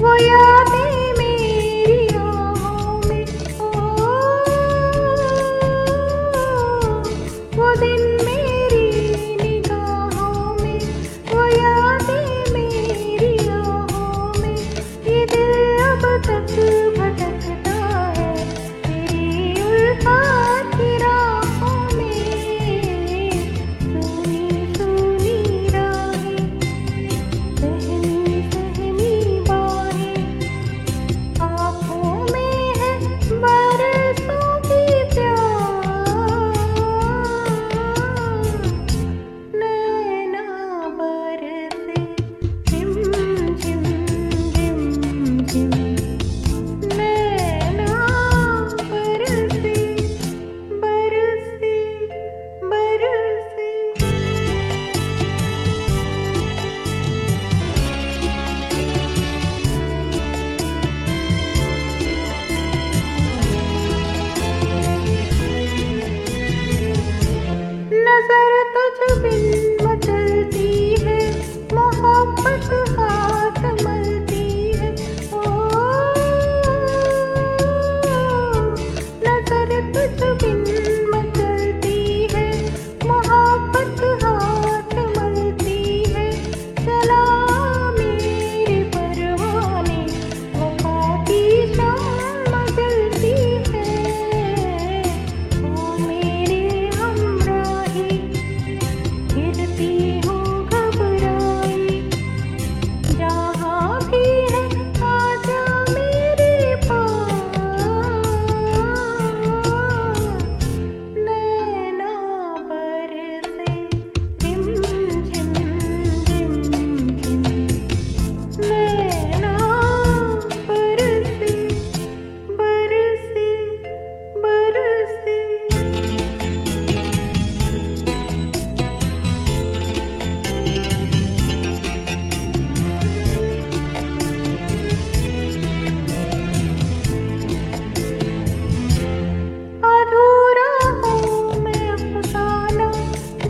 for you.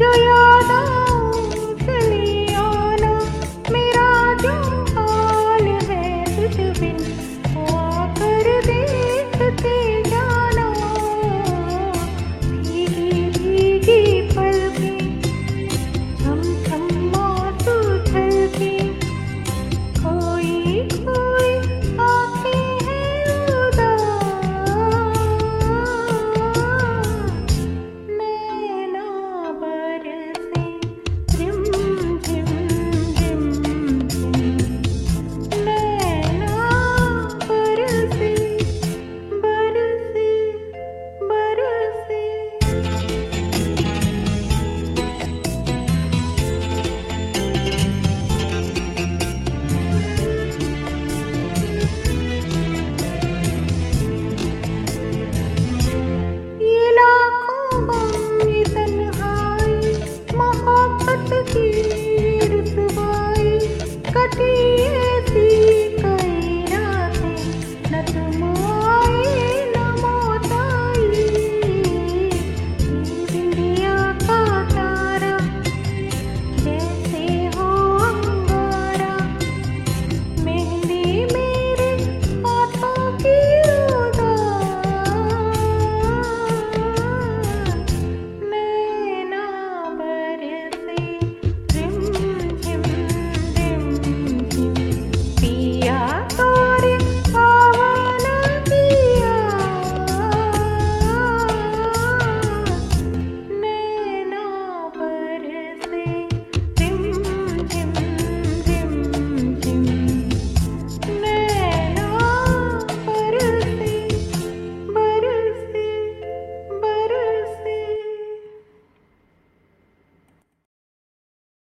悠悠的